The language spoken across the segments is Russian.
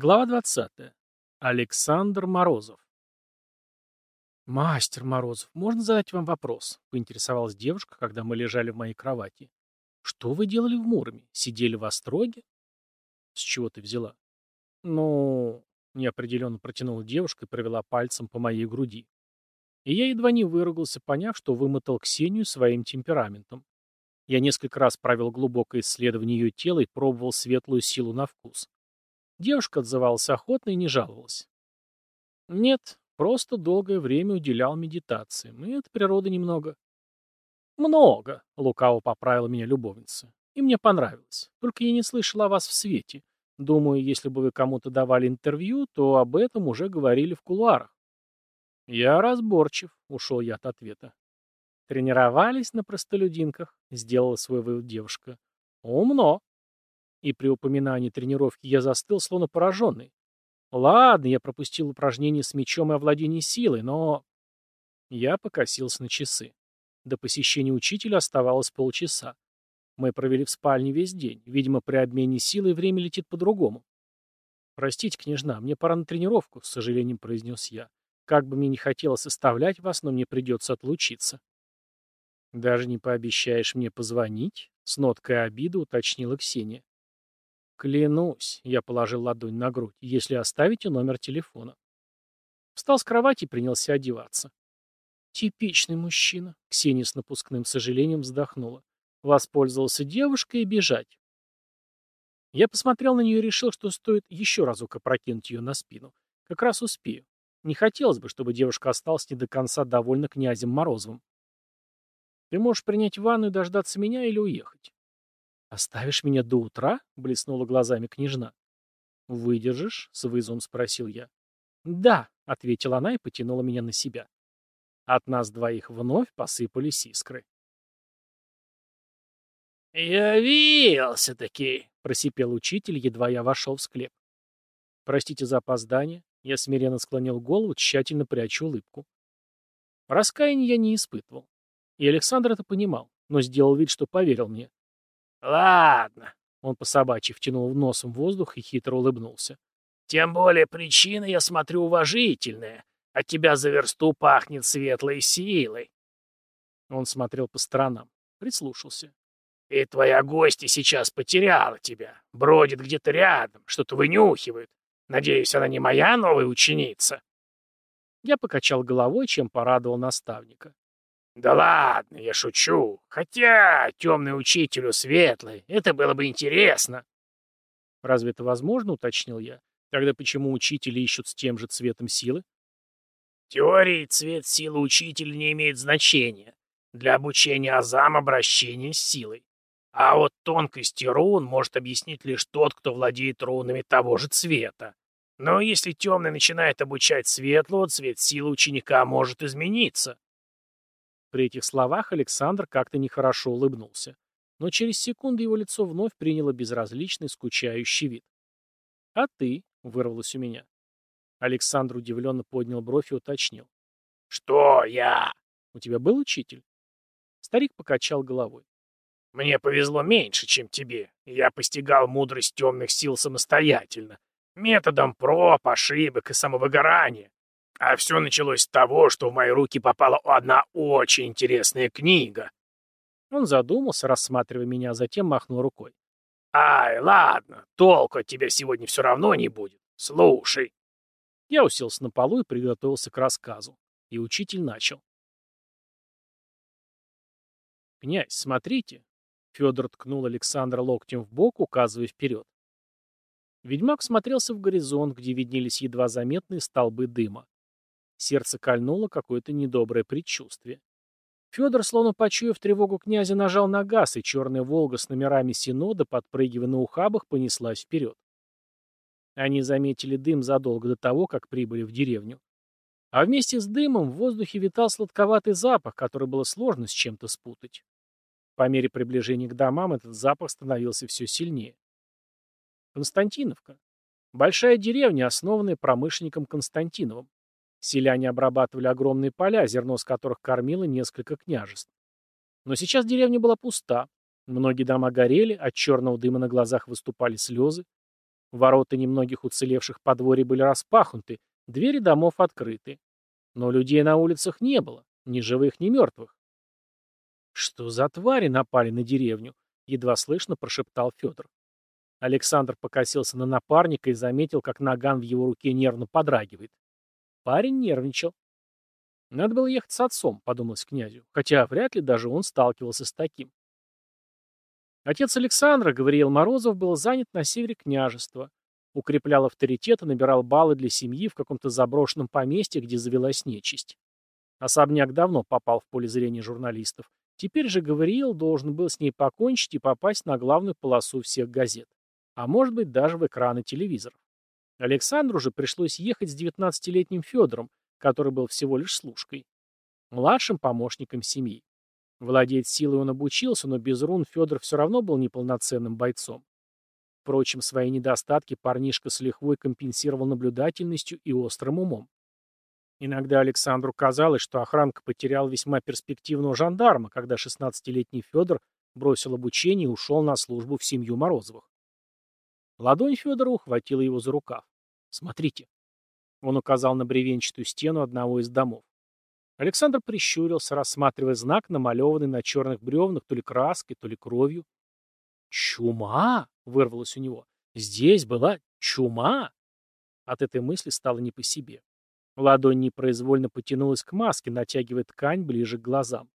Глава 20. Александр Морозов. «Мастер Морозов, можно задать вам вопрос?» — поинтересовалась девушка, когда мы лежали в моей кровати. «Что вы делали в Муроме? Сидели в Остроге?» «С чего ты взяла?» «Ну...» — неопределенно протянула девушка и провела пальцем по моей груди. И я едва не выругался, поняв, что вымотал Ксению своим темпераментом. Я несколько раз провел глубокое исследование ее тела и пробовал светлую силу на вкус. Девушка отзывалась охотно и не жаловалась. Нет, просто долгое время уделял медитациям, и от природы немного. Много, лукаво поправила меня любовница. И мне понравилось. Только я не слышала о вас в свете. Думаю, если бы вы кому-то давали интервью, то об этом уже говорили в кулуарах. Я разборчив, ушел я от ответа. Тренировались на простолюдинках, сделала свой вывод девушка. Умно. И при упоминании тренировки я застыл, словно пораженный. Ладно, я пропустил упражнение с мечом и овладение силой, но... Я покосился на часы. До посещения учителя оставалось полчаса. Мы провели в спальне весь день. Видимо, при обмене силой время летит по-другому. «Простите, княжна, мне пора на тренировку», — с сожалением произнес я. «Как бы мне не хотелось оставлять вас, но мне придется отлучиться». «Даже не пообещаешь мне позвонить?» — с ноткой обиды уточнила Ксения. «Клянусь», — я положил ладонь на грудь, — «если оставите номер телефона». Встал с кровати и принялся одеваться. «Типичный мужчина», — Ксения с напускным сожалением вздохнула. «Воспользовался девушкой и бежать». Я посмотрел на нее и решил, что стоит еще разок опрокинуть ее на спину. Как раз успею. Не хотелось бы, чтобы девушка осталась не до конца довольна князем Морозовым. «Ты можешь принять ванну и дождаться меня или уехать?» «Оставишь меня до утра?» — блеснула глазами княжна. «Выдержишь?» — с вызовом спросил я. «Да», — ответила она и потянула меня на себя. От нас двоих вновь посыпались искры. «Явился-таки!» — просипел учитель, едва я вошел в склеп. «Простите за опоздание». Я смиренно склонил голову, тщательно прячу улыбку. Раскаяния я не испытывал. И Александр это понимал, но сделал вид, что поверил мне. «Ладно», — он по собачьи втянул носом воздух и хитро улыбнулся. «Тем более причина, я смотрю, уважительная. От тебя за версту пахнет светлой силой». Он смотрел по сторонам, прислушался. «И твоя гостья сейчас потеряла тебя. Бродит где-то рядом, что-то вынюхивает. Надеюсь, она не моя новая ученица?» Я покачал головой, чем порадовал наставника. «Да ладно, я шучу. Хотя темный учителю светлый, это было бы интересно». «Разве это возможно?» — уточнил я. «Тогда почему учители ищут с тем же цветом силы?» В теории цвет силы учителя не имеет значения. Для обучения азам обращение с силой. А вот тонкости рун может объяснить лишь тот, кто владеет рунами того же цвета. Но если темный начинает обучать светлого, цвет силы ученика может измениться. При этих словах Александр как-то нехорошо улыбнулся. Но через секунду его лицо вновь приняло безразличный, скучающий вид. «А ты?» — вырвалось у меня. Александр удивленно поднял бровь и уточнил. «Что я?» «У тебя был учитель?» Старик покачал головой. «Мне повезло меньше, чем тебе. Я постигал мудрость темных сил самостоятельно, методом проб, ошибок и самовыгорания. А все началось с того, что в мои руки попала одна очень интересная книга. Он задумался, рассматривая меня, а затем махнул рукой. «Ай, ладно, толку от тебя сегодня все равно не будет. Слушай». Я уселся на полу и приготовился к рассказу. И учитель начал. «Князь, смотрите!» Федор ткнул Александра локтем в бок, указывая вперед. Ведьмак смотрелся в горизонт, где виднелись едва заметные столбы дыма. Сердце кольнуло какое-то недоброе предчувствие. Федор, словно почуяв тревогу князя, нажал на газ, и черная «Волга» с номерами Синода, подпрыгивая на ухабах, понеслась вперед. Они заметили дым задолго до того, как прибыли в деревню. А вместе с дымом в воздухе витал сладковатый запах, который было сложно с чем-то спутать. По мере приближения к домам этот запах становился все сильнее. Константиновка. Большая деревня, основанная промышленником Константиновым. Селяне обрабатывали огромные поля, зерно с которых кормило несколько княжеств. Но сейчас деревня была пуста. Многие дома горели, от черного дыма на глазах выступали слезы. Ворота немногих уцелевших подворий были распахнуты, двери домов открыты. Но людей на улицах не было, ни живых, ни мертвых. «Что за твари напали на деревню?» — едва слышно прошептал Федор. Александр покосился на напарника и заметил, как наган в его руке нервно подрагивает. Парень нервничал. «Надо было ехать с отцом», — подумалось князю, хотя вряд ли даже он сталкивался с таким. Отец Александра, Гавриил Морозов, был занят на севере княжества, укреплял авторитет и набирал баллы для семьи в каком-то заброшенном поместье, где завелась нечисть. Особняк давно попал в поле зрения журналистов. Теперь же Гавриил должен был с ней покончить и попасть на главную полосу всех газет. А может быть, даже в экраны телевизоров. Александру же пришлось ехать с 19-летним Федором, который был всего лишь служкой. Младшим помощником семьи. Владеть силой он обучился, но без рун Федор все равно был неполноценным бойцом. Впрочем, свои недостатки парнишка с лихвой компенсировал наблюдательностью и острым умом. Иногда Александру казалось, что охранка потерял весьма перспективного жандарма, когда 16-летний Федор бросил обучение и ушел на службу в семью Морозовых. Ладонь Федора ухватила его за рукав. «Смотрите». Он указал на бревенчатую стену одного из домов. Александр прищурился, рассматривая знак, намалеванный на черных бревнах то ли краской, то ли кровью. «Чума!» — вырвалось у него. «Здесь была чума!» От этой мысли стало не по себе. Ладонь непроизвольно потянулась к маске, натягивая ткань ближе к глазам.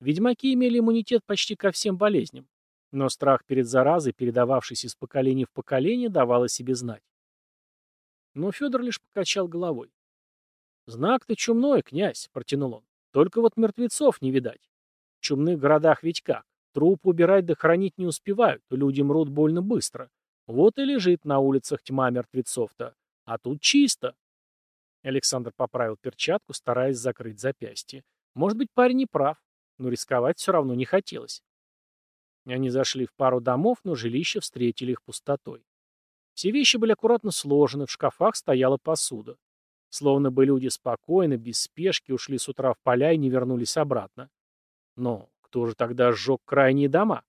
Ведьмаки имели иммунитет почти ко всем болезням, но страх перед заразой, передававшийся из поколения в поколение, давал о себе знать. Но Федор лишь покачал головой. «Знак ты чумной, князь», — протянул он. «Только вот мертвецов не видать. В чумных городах ведь как? Труп убирать да хранить не успевают, люди мрут больно быстро. Вот и лежит на улицах тьма мертвецов-то. А тут чисто». Александр поправил перчатку, стараясь закрыть запястье. Может быть, парень не прав, но рисковать все равно не хотелось. Они зашли в пару домов, но жилища встретили их пустотой. Все вещи были аккуратно сложены, в шкафах стояла посуда. Словно бы люди спокойно, без спешки, ушли с утра в поля и не вернулись обратно. Но кто же тогда сжег крайние дома?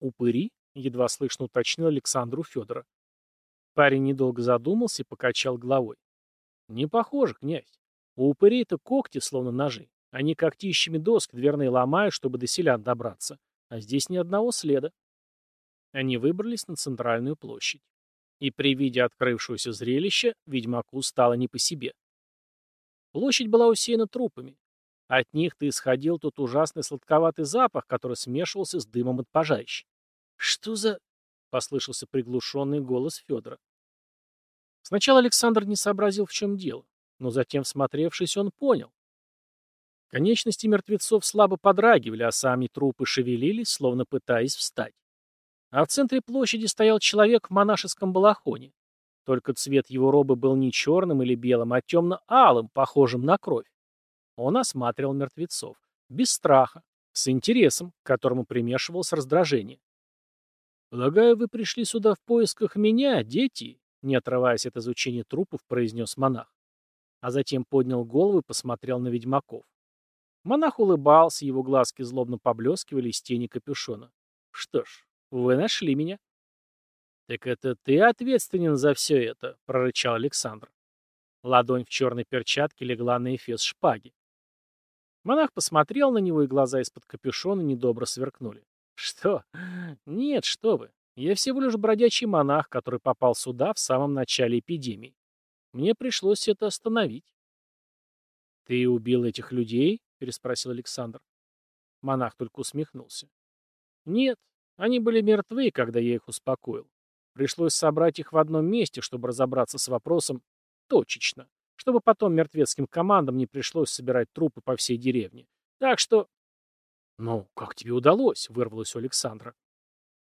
«Упыри?» — едва слышно уточнил Александру Федора. Парень недолго задумался и покачал головой. «Не похоже, князь. У упырей-то когти, словно ножи. Они когтищами доски дверные ломают, чтобы до селян добраться. А здесь ни одного следа». Они выбрались на центральную площадь и при виде открывшегося зрелища ведьмаку стало не по себе. Площадь была усеяна трупами. От них-то исходил тот ужасный сладковатый запах, который смешивался с дымом от пожарища. «Что за...» — послышался приглушенный голос Федора. Сначала Александр не сообразил, в чем дело, но затем, всмотревшись, он понял. Конечности мертвецов слабо подрагивали, а сами трупы шевелились, словно пытаясь встать. А в центре площади стоял человек в монашеском балахоне. Только цвет его робы был не черным или белым, а темно-алым, похожим на кровь. Он осматривал мертвецов. Без страха, с интересом, к которому примешивалось раздражение. «Полагаю, вы пришли сюда в поисках меня, дети?» Не отрываясь от изучения трупов, произнес монах. А затем поднял голову и посмотрел на ведьмаков. Монах улыбался, его глазки злобно поблескивали из тени капюшона. «Что ж, вы нашли меня. Так это ты ответственен за все это, прорычал Александр. Ладонь в черной перчатке легла на эфес шпаги. Монах посмотрел на него, и глаза из-под капюшона недобро сверкнули. «Что? Нет, что вы. Я всего лишь бродячий монах, который попал сюда в самом начале эпидемии. Мне пришлось это остановить». «Ты убил этих людей?» — переспросил Александр. Монах только усмехнулся. «Нет, они были мертвы, когда я их успокоил. Пришлось собрать их в одном месте, чтобы разобраться с вопросом точечно, чтобы потом мертвецким командам не пришлось собирать трупы по всей деревне. Так что... «Ну, как тебе удалось?» — вырвалось у Александра.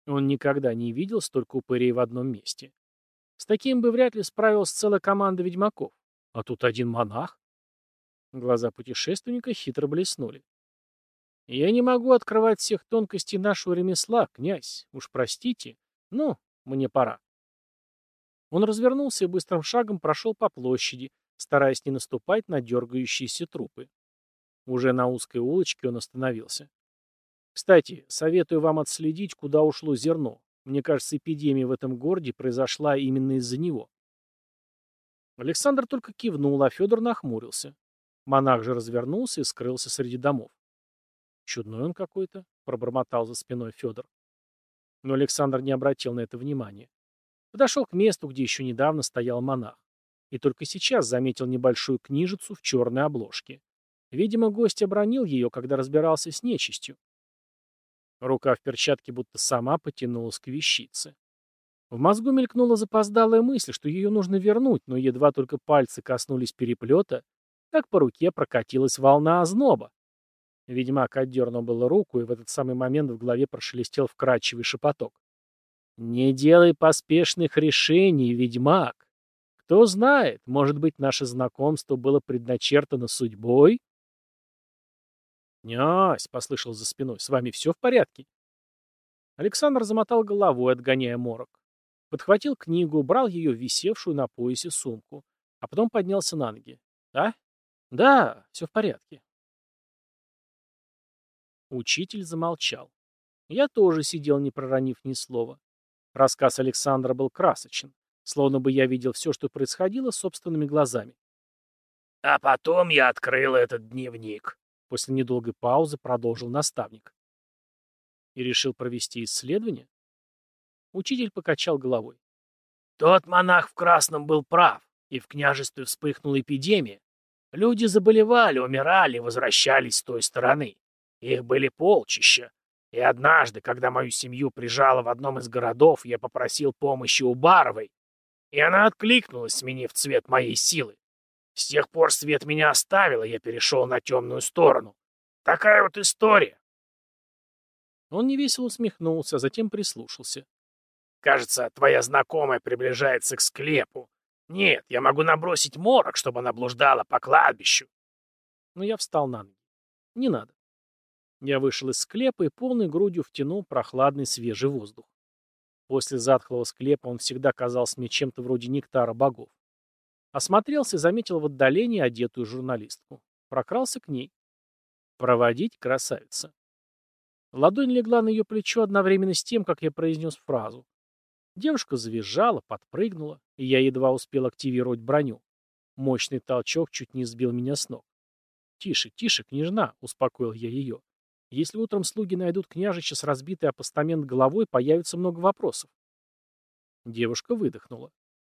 Он никогда не видел столько упырей в одном месте. С таким бы вряд ли справилась целая команда ведьмаков. А тут один монах. Глаза путешественника хитро блеснули. Я не могу открывать всех тонкостей нашего ремесла, князь. Уж простите. Ну, мне пора. Он развернулся и быстрым шагом прошел по площади, стараясь не наступать на дергающиеся трупы. Уже на узкой улочке он остановился. Кстати, советую вам отследить, куда ушло зерно. Мне кажется, эпидемия в этом городе произошла именно из-за него. Александр только кивнул, а Федор нахмурился. Монах же развернулся и скрылся среди домов. «Чудной он какой-то», — пробормотал за спиной Федор. Но Александр не обратил на это внимания. Подошел к месту, где еще недавно стоял монах. И только сейчас заметил небольшую книжицу в черной обложке. Видимо, гость обронил ее, когда разбирался с нечистью. Рука в перчатке будто сама потянулась к вещице. В мозгу мелькнула запоздалая мысль, что ее нужно вернуть, но едва только пальцы коснулись переплета, как по руке прокатилась волна озноба. Ведьмак отдернул было руку, и в этот самый момент в голове прошелестел вкрадчивый шепоток. «Не делай поспешных решений, ведьмак. Кто знает, может быть, наше знакомство было предначертано судьбой?» «Князь!» — послышал за спиной. «С вами все в порядке?» Александр замотал головой, отгоняя морок. Подхватил книгу, убрал ее в висевшую на поясе сумку, а потом поднялся на ноги. «Да? Да, все в порядке». Учитель замолчал. Я тоже сидел, не проронив ни слова. Рассказ Александра был красочен, словно бы я видел все, что происходило, собственными глазами. А потом я открыл этот дневник. После недолгой паузы продолжил наставник. И решил провести исследование? Учитель покачал головой. Тот монах в красном был прав, и в княжестве вспыхнула эпидемия. Люди заболевали, умирали, возвращались с той стороны. Их были полчища. И однажды, когда мою семью прижало в одном из городов, я попросил помощи у Баровой, и она откликнулась, сменив цвет моей силы. С тех пор свет меня оставил, и я перешел на темную сторону. Такая вот история. Он невесело усмехнулся, а затем прислушался. Кажется, твоя знакомая приближается к склепу. Нет, я могу набросить морок, чтобы она блуждала по кладбищу. Но я встал на ноги. Не надо. Я вышел из склепа и полной грудью втянул прохладный свежий воздух. После затхлого склепа он всегда казался мне чем-то вроде нектара богов. Осмотрелся и заметил в отдалении одетую журналистку. Прокрался к ней. Проводить красавица. Ладонь легла на ее плечо одновременно с тем, как я произнес фразу. Девушка завизжала, подпрыгнула, и я едва успел активировать броню. Мощный толчок чуть не сбил меня с ног. «Тише, тише, княжна!» — успокоил я ее. Если утром слуги найдут княжича с разбитой апостамент головой, появится много вопросов. Девушка выдохнула.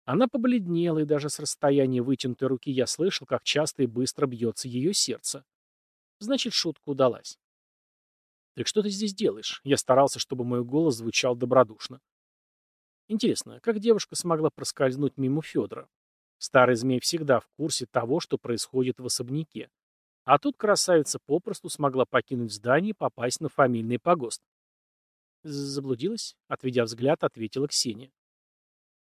Она побледнела, и даже с расстояния вытянутой руки я слышал, как часто и быстро бьется ее сердце. Значит, шутка удалась. «Так что ты здесь делаешь?» Я старался, чтобы мой голос звучал добродушно. Интересно, как девушка смогла проскользнуть мимо Федора? Старый змей всегда в курсе того, что происходит в особняке. А тут красавица попросту смогла покинуть здание и попасть на фамильный погост. Заблудилась, отведя взгляд, ответила Ксения.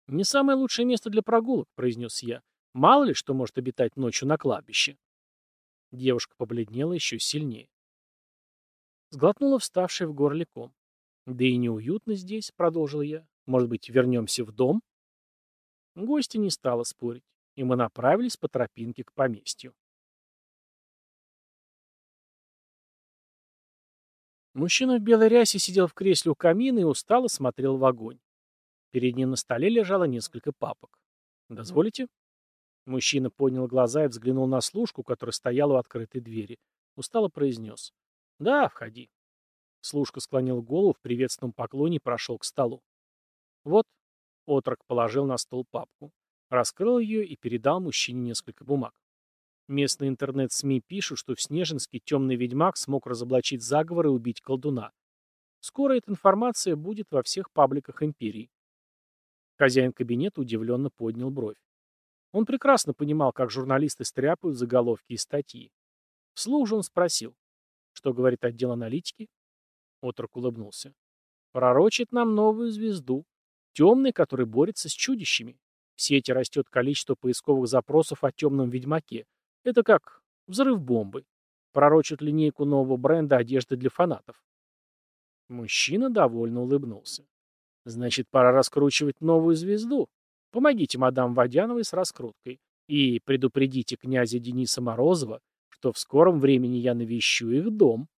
«Не самое лучшее место для прогулок», — произнес я. «Мало ли, что может обитать ночью на кладбище». Девушка побледнела еще сильнее. Сглотнула вставший в горле ком. «Да и неуютно здесь», — продолжил я. «Может быть, вернемся в дом?» Гостья не стала спорить, и мы направились по тропинке к поместью. Мужчина в белой рясе сидел в кресле у камина и устало смотрел в огонь. Перед ним на столе лежало несколько папок. «Дозволите?» Мужчина поднял глаза и взглянул на служку, которая стояла у открытой двери. Устало произнес. «Да, входи». Служка склонил голову в приветственном поклоне и прошел к столу. «Вот», — отрок положил на стол папку, раскрыл ее и передал мужчине несколько бумаг. Местные интернет-СМИ пишут, что в Снежинске темный ведьмак смог разоблачить заговор и убить колдуна. Скоро эта информация будет во всех пабликах империи. Хозяин кабинета удивленно поднял бровь. Он прекрасно понимал, как журналисты стряпают заголовки и статьи. Вслух же он спросил, что говорит отдел аналитики. Отрок улыбнулся. Пророчит нам новую звезду. Темный, который борется с чудищами. В сети растет количество поисковых запросов о темном ведьмаке, это как взрыв бомбы. Пророчат линейку нового бренда одежды для фанатов. Мужчина довольно улыбнулся. Значит, пора раскручивать новую звезду. Помогите мадам Водяновой с раскруткой. И предупредите князя Дениса Морозова, что в скором времени я навещу их дом.